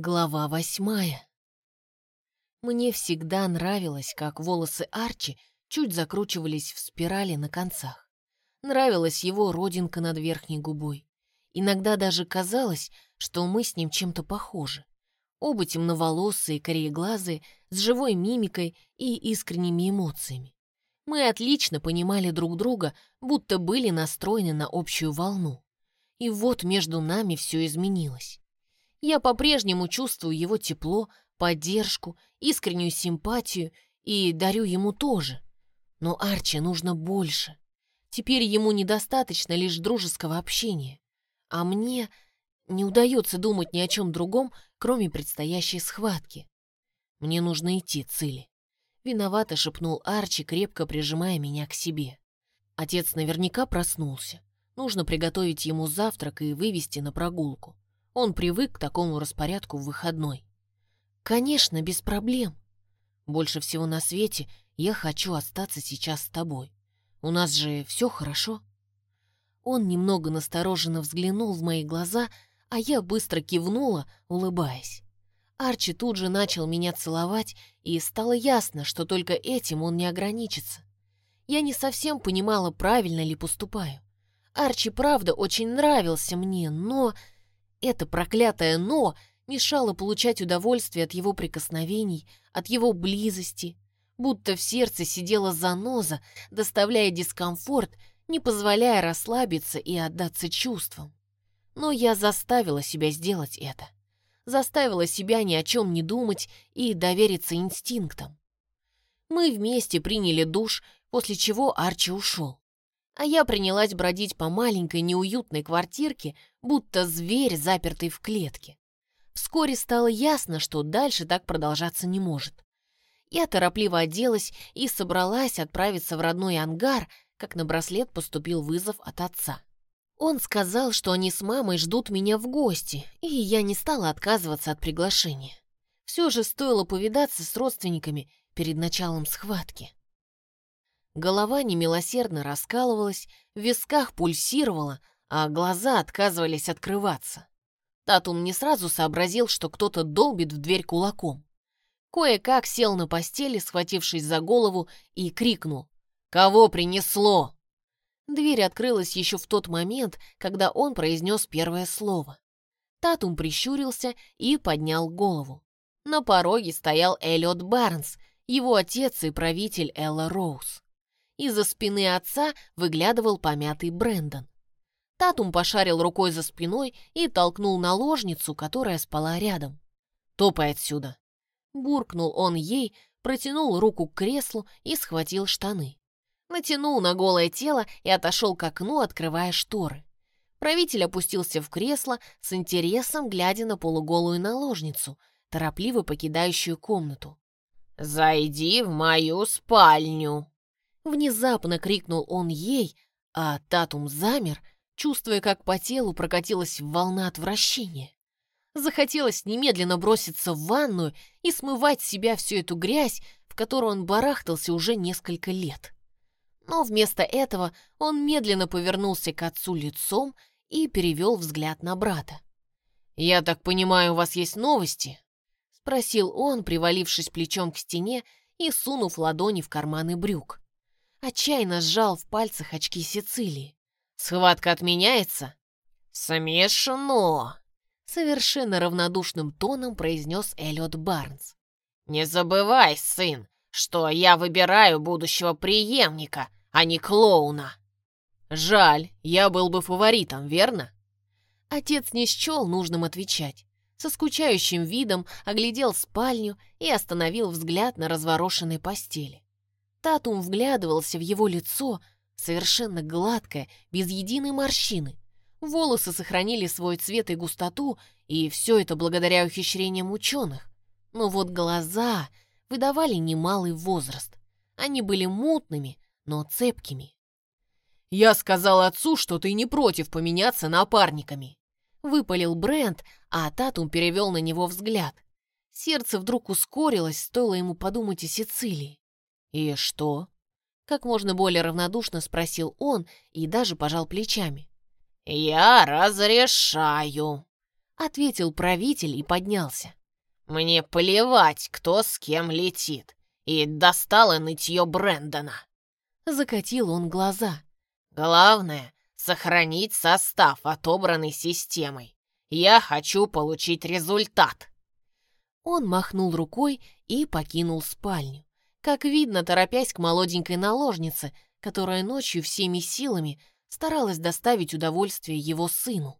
Глава восьмая. Мне всегда нравилось, как волосы Арчи чуть закручивались в спирали на концах. Нравилась его родинка над верхней губой. Иногда даже казалось, что мы с ним чем-то похожи. Оба темноволосые, корееглазые, с живой мимикой и искренними эмоциями. Мы отлично понимали друг друга, будто были настроены на общую волну. И вот между нами все изменилось. Я по-прежнему чувствую его тепло, поддержку, искреннюю симпатию и дарю ему тоже. Но Арчи нужно больше. Теперь ему недостаточно лишь дружеского общения. А мне не удается думать ни о чем другом, кроме предстоящей схватки. Мне нужно идти, Цили. Виновато шепнул Арчи, крепко прижимая меня к себе. Отец наверняка проснулся. Нужно приготовить ему завтрак и вывести на прогулку. Он привык к такому распорядку в выходной. Конечно, без проблем. Больше всего на свете я хочу остаться сейчас с тобой. У нас же все хорошо. Он немного настороженно взглянул в мои глаза, а я быстро кивнула, улыбаясь. Арчи тут же начал меня целовать, и стало ясно, что только этим он не ограничится. Я не совсем понимала, правильно ли поступаю. Арчи, правда, очень нравился мне, но это проклятое «но» мешало получать удовольствие от его прикосновений, от его близости, будто в сердце сидела заноза, доставляя дискомфорт, не позволяя расслабиться и отдаться чувствам. Но я заставила себя сделать это. Заставила себя ни о чем не думать и довериться инстинктам. Мы вместе приняли душ, после чего Арчи ушел а я принялась бродить по маленькой неуютной квартирке, будто зверь, запертый в клетке. Вскоре стало ясно, что дальше так продолжаться не может. Я торопливо оделась и собралась отправиться в родной ангар, как на браслет поступил вызов от отца. Он сказал, что они с мамой ждут меня в гости, и я не стала отказываться от приглашения. Все же стоило повидаться с родственниками перед началом схватки. Голова немилосердно раскалывалась, в висках пульсировала, а глаза отказывались открываться. Татум не сразу сообразил, что кто-то долбит в дверь кулаком. Кое-как сел на постели, схватившись за голову, и крикнул «Кого принесло?». Дверь открылась еще в тот момент, когда он произнес первое слово. Татум прищурился и поднял голову. На пороге стоял Эллиот Барнс, его отец и правитель Элла Роуз. Из-за спины отца выглядывал помятый Брэндон. Татум пошарил рукой за спиной и толкнул наложницу, которая спала рядом. «Топай отсюда!» Буркнул он ей, протянул руку к креслу и схватил штаны. Натянул на голое тело и отошел к окну, открывая шторы. Правитель опустился в кресло с интересом, глядя на полуголую наложницу, торопливо покидающую комнату. «Зайди в мою спальню!» Внезапно крикнул он ей, а Татум замер, чувствуя, как по телу прокатилась волна отвращения. Захотелось немедленно броситься в ванную и смывать с себя всю эту грязь, в которой он барахтался уже несколько лет. Но вместо этого он медленно повернулся к отцу лицом и перевел взгляд на брата. «Я так понимаю, у вас есть новости?» — спросил он, привалившись плечом к стене и сунув ладони в карманы брюк отчаянно сжал в пальцах очки Сицилии. «Схватка отменяется?» «Смешно!» Совершенно равнодушным тоном произнес Эллиот Барнс. «Не забывай, сын, что я выбираю будущего преемника, а не клоуна!» «Жаль, я был бы фаворитом, верно?» Отец не счел нужным отвечать. Со скучающим видом оглядел спальню и остановил взгляд на разворошенной постели. Татум вглядывался в его лицо, совершенно гладкое, без единой морщины. Волосы сохранили свой цвет и густоту, и все это благодаря ухищрениям ученых. Но вот глаза выдавали немалый возраст. Они были мутными, но цепкими. «Я сказал отцу, что ты не против поменяться напарниками», — выпалил Брент, а Татум перевел на него взгляд. Сердце вдруг ускорилось, стоило ему подумать о Сицилии. «И что?» Как можно более равнодушно спросил он и даже пожал плечами. «Я разрешаю!» ответил правитель и поднялся. «Мне плевать, кто с кем летит. И достало нытье Брэндона». Закатил он глаза. «Главное — сохранить состав, отобранный системой. Я хочу получить результат». Он махнул рукой и покинул спальню. Как видно, торопясь к молоденькой наложнице, которая ночью всеми силами старалась доставить удовольствие его сыну.